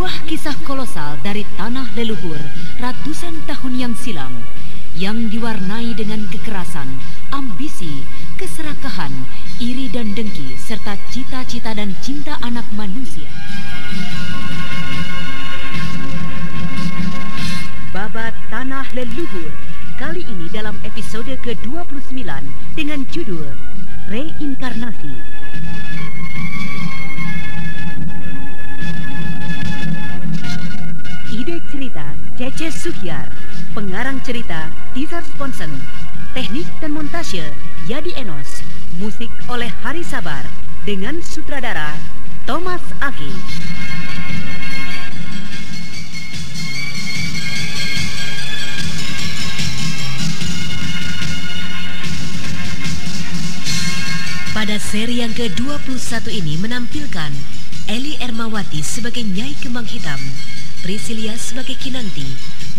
Sebuah kisah kolosal dari tanah leluhur ratusan tahun yang silam yang diwarnai dengan kekerasan, ambisi, keserakahan, iri dan dengki serta cita-cita dan cinta anak manusia. Babat Tanah Leluhur Kali ini dalam episode ke-29 dengan judul Reinkarnasi Ide cerita Cece Suhyar. Pengarang cerita Tizar Sponsen. Teknik dan montase Yadi Enos. Musik oleh Hari Sabar Dengan sutradara Thomas Aki. Pada seri yang ke-21 ini menampilkan Eli Ermawati sebagai Nyai Kembang Hitam, Priscilia sebagai Kinanti,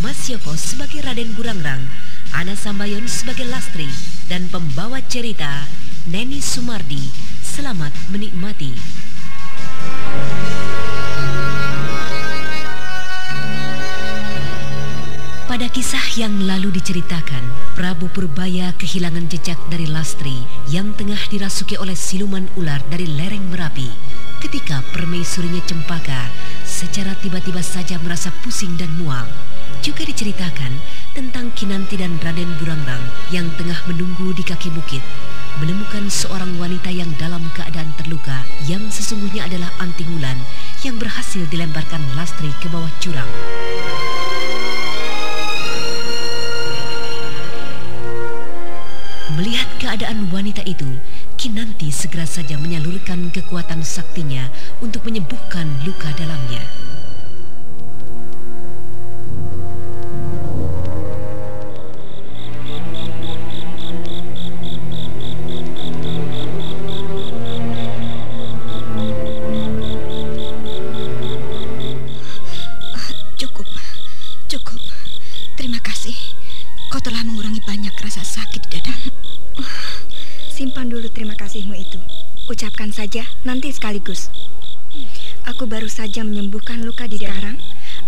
Mas Yoko sebagai Raden Burangrang, Ana Sambayon sebagai Lastri, dan pembawa cerita Neni Sumardi. Selamat menikmati. Pada kisah yang lalu diceritakan, Prabu Purbaya kehilangan jejak dari Lastri yang tengah dirasuki oleh siluman ular dari lereng Merapi. Ketika permaisurinya Cempaka secara tiba-tiba saja merasa pusing dan mual. Juga diceritakan tentang Kinanti dan Raden Burangrang yang tengah menunggu di kaki bukit menemukan seorang wanita yang dalam keadaan terluka yang sesungguhnya adalah Anting Wulan yang berhasil dilemparkan Lastri ke bawah jurang. Melihat keadaan wanita itu, Kinanti segera saja menyalurkan kekuatan saktinya untuk menyembuhkan luka dalamnya. Cukup, cukup. Terima kasih. Kau telah mengurangi banyak rasa sakit di dada. Simpan dulu terima kasihmu itu. Ucapkan saja nanti sekaligus. Aku baru saja menyembuhkan luka di sekarang.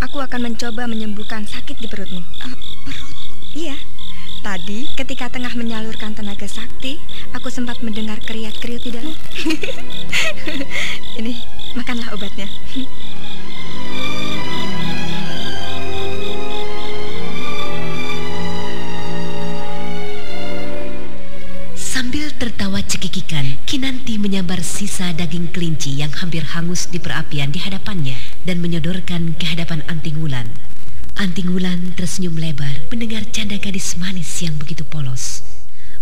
Aku akan mencoba menyembuhkan sakit di perutmu. Ah, perut. Iya. Tadi ketika tengah menyalurkan tenaga sakti, aku sempat mendengar kriat-kriut di dalam. Ini, makanlah obatnya. Tertawa cekikikan, Kinanti menyambar sisa daging kelinci yang hampir hangus di perapian di hadapannya dan menyodorkan ke hadapan Anting Wulan. Anting Wulan tersenyum lebar mendengar canda gadis manis yang begitu polos.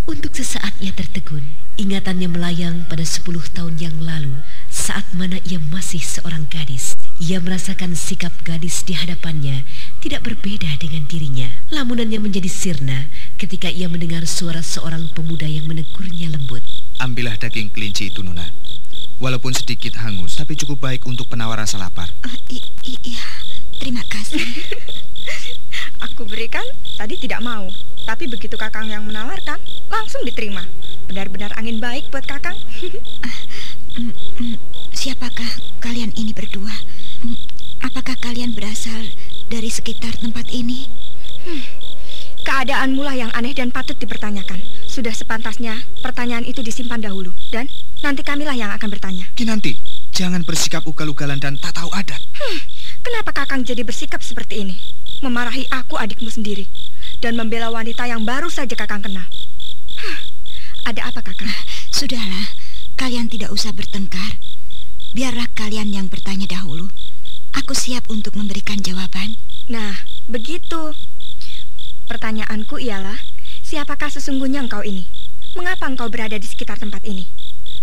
Untuk sesaat ia tertegun, ingatannya melayang pada sepuluh tahun yang lalu saat mana ia masih seorang gadis. Ia merasakan sikap gadis di hadapannya tidak berbeda dengan dirinya. Lamunannya menjadi sirna ketika ia mendengar suara seorang pemuda yang menegurnya lembut. Ambillah daging kelinci itu, Nona. Walaupun sedikit hangus, tapi cukup baik untuk penawar rasa lapar. Ah, i- iya, terima kasih. Aku berikan, tadi tidak mau. Tapi begitu Kakang yang menawarkan, langsung diterima. Benar-benar angin baik buat Kakang. Mm, mm, Siapakah kalian ini berdua? Mm, Apakah kalian berasal dari sekitar tempat ini? Keadaanmu lah yang aneh dan patut dipertanyakan. Sudah sepantasnya pertanyaan itu disimpan dahulu. Dan nanti kamilah yang akan bertanya. Kinanti, jangan bersikap ugal-ugalan dan tak tahu adat. Kenapa Kakang jadi bersikap seperti ini? Memarahi aku adikmu sendiri. Dan membela wanita yang baru saja Kakang kenal. Hah, Ada apa Kakang? Sudahlah, kalian tidak usah bertengkar. Biarlah kalian yang bertanya dahulu. Aku siap untuk memberikan jawaban. Nah, begitu. Pertanyaanku ialah, siapakah sesungguhnya engkau ini? Mengapa engkau berada di sekitar tempat ini?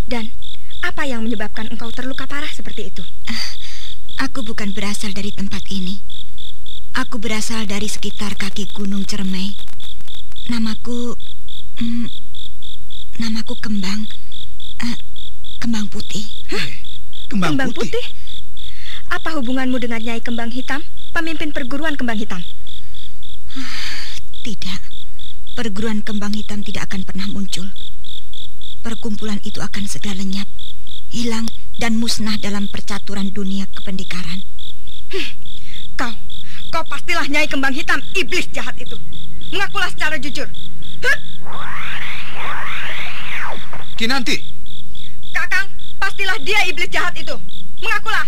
Dan apa yang menyebabkan engkau terluka parah seperti itu? Aku bukan berasal dari tempat ini. Aku berasal dari sekitar kaki Gunung Cermai. Namaku... mm, namaku Kembang. Eh, Kembang Putih. Eh, Kembang, Kembang putih. putih? Apa hubunganmu dengan Nyai Kembang Hitam, pemimpin perguruan Kembang Hitam? Tidak, perguruan kembang hitam tidak akan pernah muncul. Perkumpulan itu akan segera lenyap, hilang, dan musnah dalam percaturan dunia kependekaran. Kau, kau pastilah Nyai Kembang Hitam, iblis jahat itu. Mengakulah secara jujur. Hah? Kinanti, Kakang, pastilah dia iblis jahat itu. Mengakulah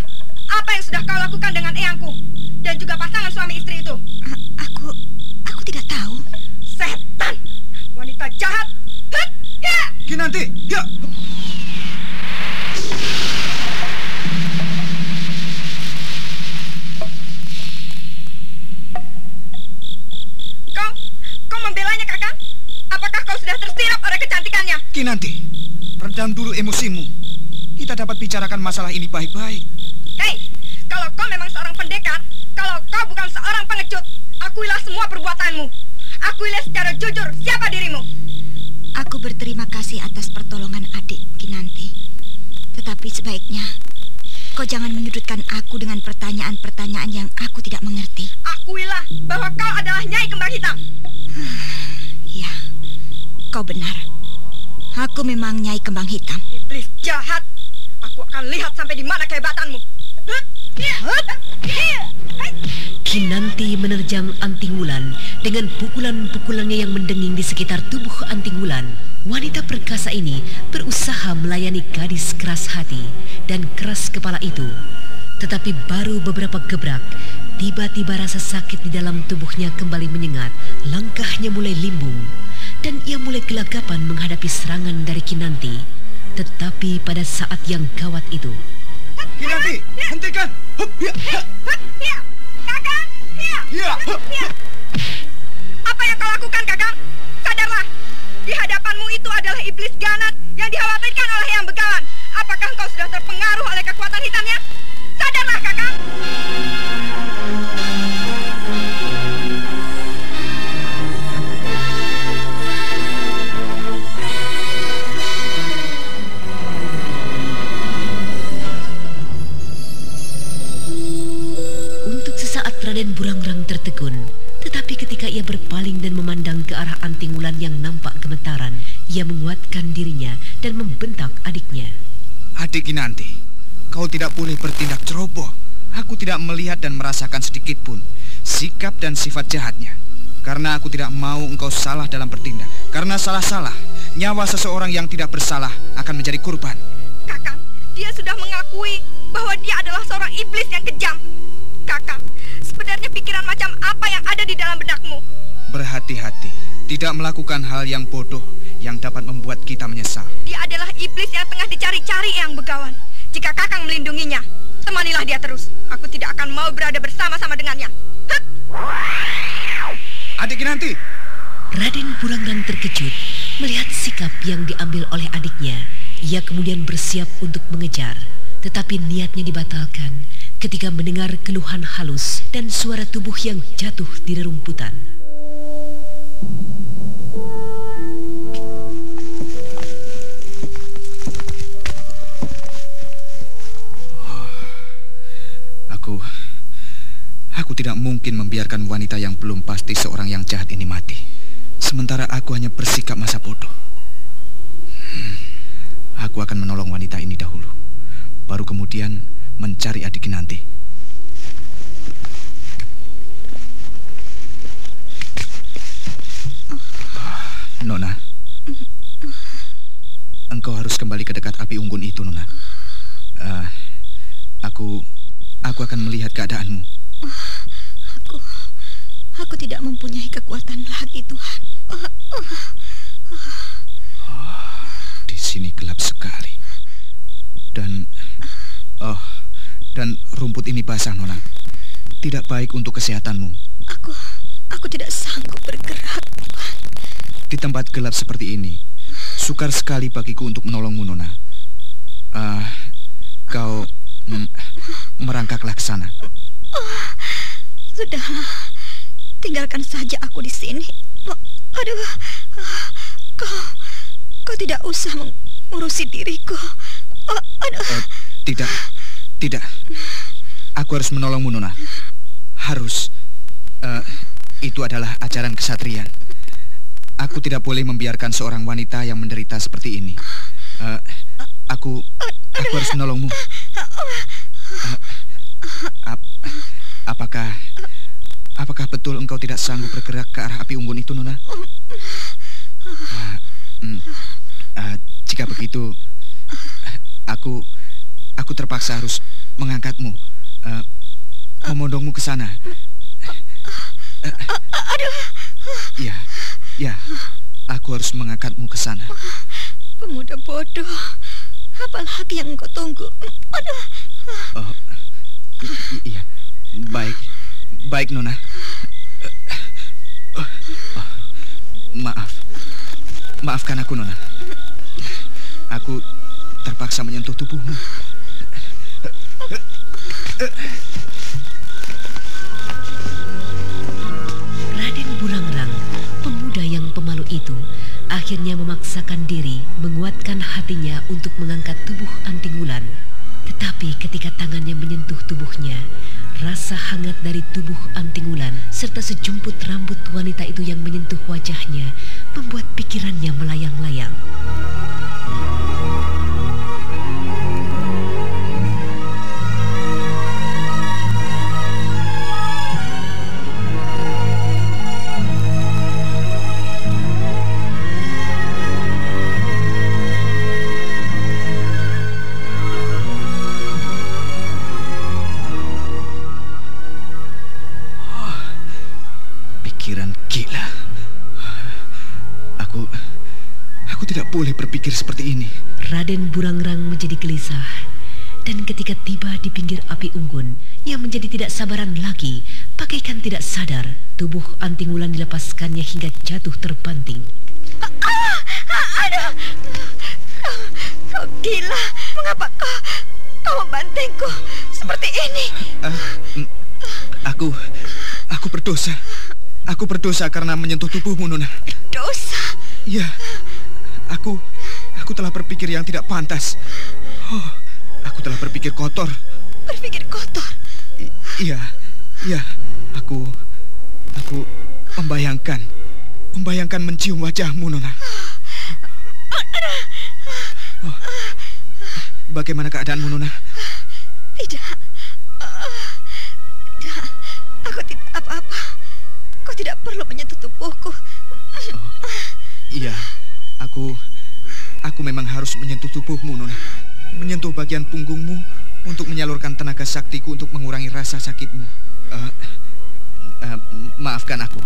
apa yang sudah kau lakukan dengan eyangku dan juga pasangan suami istri itu. Kinanti, ya. Kau, kau membelanya kakang? Apakah kau sudah tersirap oleh kecantikannya? Kinanti, redam dulu emosimu. Kita dapat bicarakan masalah ini baik-baik. Hei, kalau kau memang seorang pendekar, kalau kau bukan seorang pengecut, akuilah semua perbuatanmu. Akuilah secara jujur siapa dirimu. Aku berterima kasih atas pertolongan adik Kinanti. Tetapi sebaiknya kau jangan menyudutkan aku dengan pertanyaan-pertanyaan yang aku tidak mengerti. Akuilah bahwa kau adalah Nyai Kembang Hitam. Ya, kau benar. Aku memang Nyai Kembang Hitam. Iblis jahat. Aku akan lihat sampai di mana kehebatanmu. Kinanti menerjang Anting Wulan dengan pukulan-pukulannya yang mendenging di sekitar tubuh Anting Wulan. Wanita perkasa ini berusaha melayani gadis keras hati dan keras kepala itu. Tetapi baru beberapa gebrak, tiba-tiba rasa sakit di dalam tubuhnya kembali menyengat. Langkahnya mulai limbung dan ia mulai gelagapan menghadapi serangan dari Kinanti. Tetapi pada saat yang gawat itu, Kinanti, hentikan. Hup, ya, ya, Hut, ya. Kakang, ya. ya, hup. Apa yang kau lakukan, Kakang? Sadarlah, di hadapanmu itu adalah iblis ganas yang dikhawatirkan oleh yang begawan. Apakah engkau sudah terpengaruh oleh kekuatan hitamnya? Sadarlah, Kakang. Kau tidak boleh bertindak ceroboh. Aku tidak melihat dan merasakan sedikit pun sikap dan sifat jahatnya. Karena aku tidak mau engkau salah dalam bertindak. Karena salah-salah, nyawa seseorang yang tidak bersalah akan menjadi korban. Kakang, dia sudah mengakui bahwa dia adalah seorang iblis yang kejam. Kakang, sebenarnya pikiran macam apa yang ada di dalam benakmu? Berhati-hati, tidak melakukan hal yang bodoh yang dapat membuat kita menyesal. Dia adalah iblis yang tengah dicari-cari yang begawan. Jika Kakang melindunginya, temanilah dia terus. Aku tidak akan mau berada bersama-sama dengannya. Adik Kinanti, Raden Burangrang terkejut melihat sikap yang diambil oleh adiknya. Ia kemudian bersiap untuk mengejar, tetapi niatnya dibatalkan ketika mendengar keluhan halus dan suara tubuh yang jatuh di rerumputan. Tidak mungkin membiarkan wanita yang belum pasti seorang yang jahat ini mati. Sementara aku hanya bersikap masa bodoh. Hmm, Aku akan menolong wanita ini dahulu. Baru kemudian mencari adik nanti. Nona, engkau harus kembali ke dekat api unggun itu, Nona. Eh, aku, aku akan melihat keadaanmu. Aku, tidak mempunyai kekuatan lagi, Tuhan. Di sini gelap sekali. Dan, oh, dan rumput ini basah, Nona. Tidak baik untuk kesehatanmu. Aku, aku tidak sanggup bergerak, Tuhan. Di tempat gelap seperti ini, sukar sekali bagiku untuk menolongmu, Nona. Ah, kau mm, merangkaklah ke sana. Sudahlah, tinggalkan saja aku di sini. Aduh, ah, kau, kau tidak usah mengurusi diriku. Aduh, Eh, tidak, tidak. Aku harus menolongmu, Nona. Harus. Eh, itu adalah ajaran kesatrian. aku tidak boleh membiarkan seorang wanita yang menderita seperti ini. Uh, aku, aku harus menolongmu. Uh, ap, apakah, apakah betul engkau tidak sanggup bergerak ke arah api unggun itu, Nona? Uh, mm, uh, jika begitu, aku, aku terpaksa harus mengangkatmu, uh, memondongmu ke sana. Aduh. Ya, ya. Aku harus mengangkatmu ke sana. Pemuda bodoh. Apalagi yang kau tunggu? Aduh. Oh, iya. Baik. Baik, Nona. Oh, maaf. Maafkan aku, Nona. Aku terpaksa menyentuh tubuhmu. itu akhirnya memaksakan diri menguatkan hatinya untuk mengangkat tubuh Antingulan. Tetapi ketika tangannya menyentuh tubuhnya, rasa hangat dari tubuh Antingulan serta sejumput rambut wanita itu yang menyentuh wajahnya membuat pikirannya melayang-layang. Raden Burangrang menjadi gelisah. Dan ketika tiba di pinggir api unggun, ia menjadi tidak sabaran lagi. Pakaikan tidak sadar, tubuh Antingulan dilepaskannya hingga jatuh terbanting. Ah, ah, aduh, kau, kau gila. Mengapa kau, kau membantingku seperti ini? Uh, aku, aku berdosa. Aku berdosa karena menyentuh tubuhmu, Nona. Dosa? Ya, Aku, aku telah berpikir yang tidak pantas. Oh, aku telah berpikir kotor. Berpikir kotor? I iya, iya. Aku, aku membayangkan, membayangkan mencium wajahmu, Nona. Oh, bagaimana keadaanmu, Nona? Tidak, tidak. Aku tidak apa-apa. Kau tidak perlu menyentuh tubuhku. Oh, iya. Aku aku memang harus menyentuh tubuhmu, Nona. Menyentuh bagian punggungmu untuk menyalurkan tenaga saktiku untuk mengurangi rasa sakitmu. Uh, uh, maafkan aku.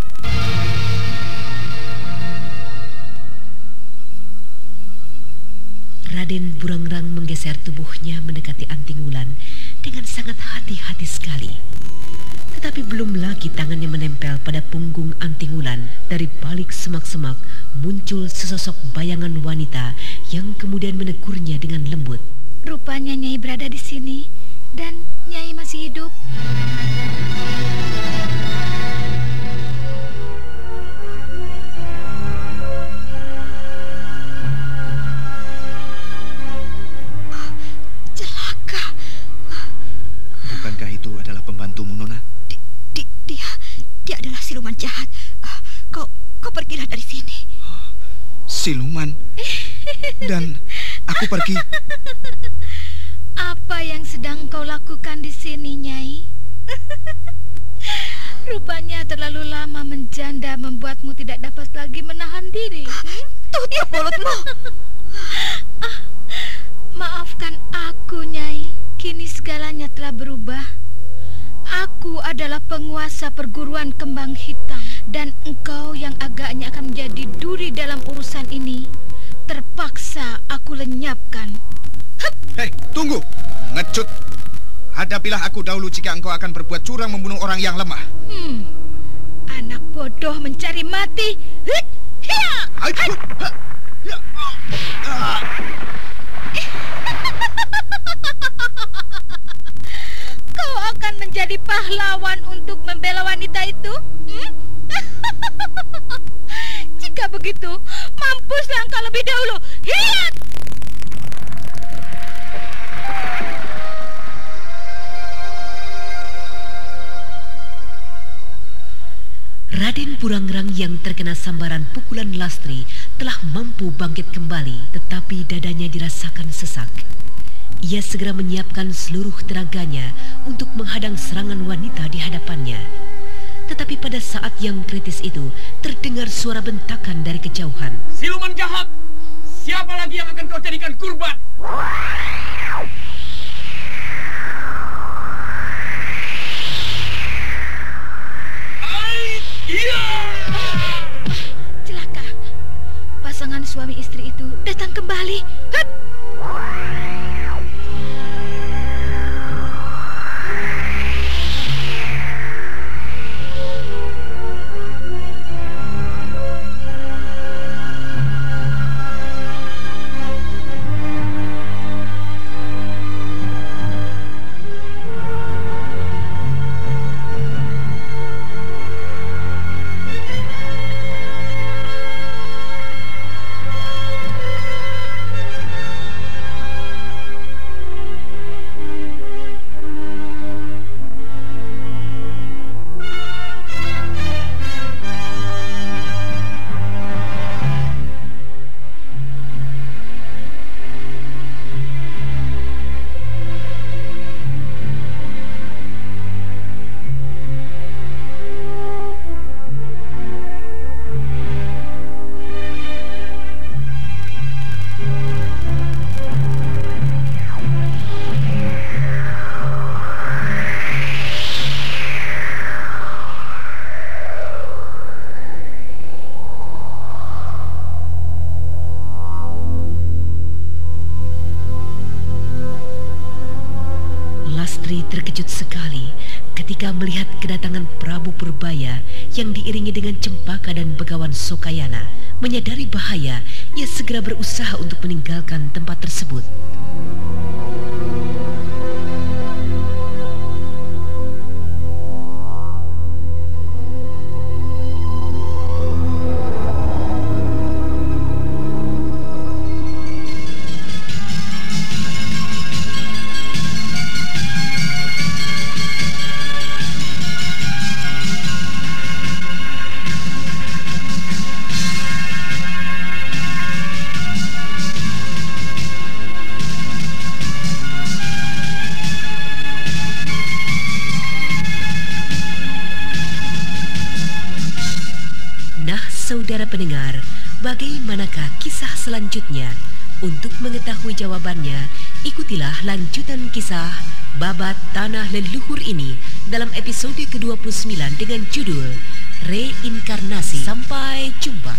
Raden Burangrang menggeser tubuhnya mendekati Anting Wulan dengan sangat hati-hati sekali. Tetapi belum lagi tangannya menempel pada punggung Antingulan. Dari balik semak-semak muncul sesosok bayangan wanita yang kemudian menegurnya dengan lembut. Rupanya Nyai berada di sini dan Nyai masih hidup. Siluman jahat. Uh, kau kau pergilah dari sini. Siluman? Dan aku pergi. Apa yang sedang kau lakukan di sini, Nyai? Rupanya terlalu lama menjanda membuatmu tidak dapat lagi menahan diri. Hmm? Tutup mulutmu. ah, maafkan aku, Nyai. Kini segalanya telah berubah. Aku adalah penguasa perguruan kembang hitam dan engkau yang agaknya akan menjadi duri dalam urusan ini terpaksa aku lenyapkan. Hei, tunggu. Ngecut. Hadapilah aku dahulu jika engkau akan berbuat curang membunuh orang yang lemah. Hmm. Anak bodoh mencari mati. Hit. Hiya. Kau akan menjadi pahlawan untuk membela wanita itu? Hmm? Jika begitu, mampuslah engkau lebih dahulu. Hiat! Raden Puranggrang yang terkena sambaran pukulan Lastri telah mampu bangkit kembali, tetapi dadanya dirasakan sesak. Ia segera menyiapkan seluruh tenaganya untuk menghadang serangan wanita di hadapannya. Tetapi pada saat yang kritis itu, terdengar suara bentakan dari kejauhan. Siluman jahat! Siapa lagi yang akan kau jadikan kurban? Celaka. Pasangan suami istri itu datang kembali. Hat! Purbaya yang diiringi dengan cempaka dan begawan Sokayana. Menyadari bahaya, ia segera berusaha untuk meninggalkan tempat tersebut. jawabannya, ikutilah lanjutan kisah Babat Tanah Leluhur ini dalam episode ke-29 dengan judul Reinkarnasi. Sampai jumpa.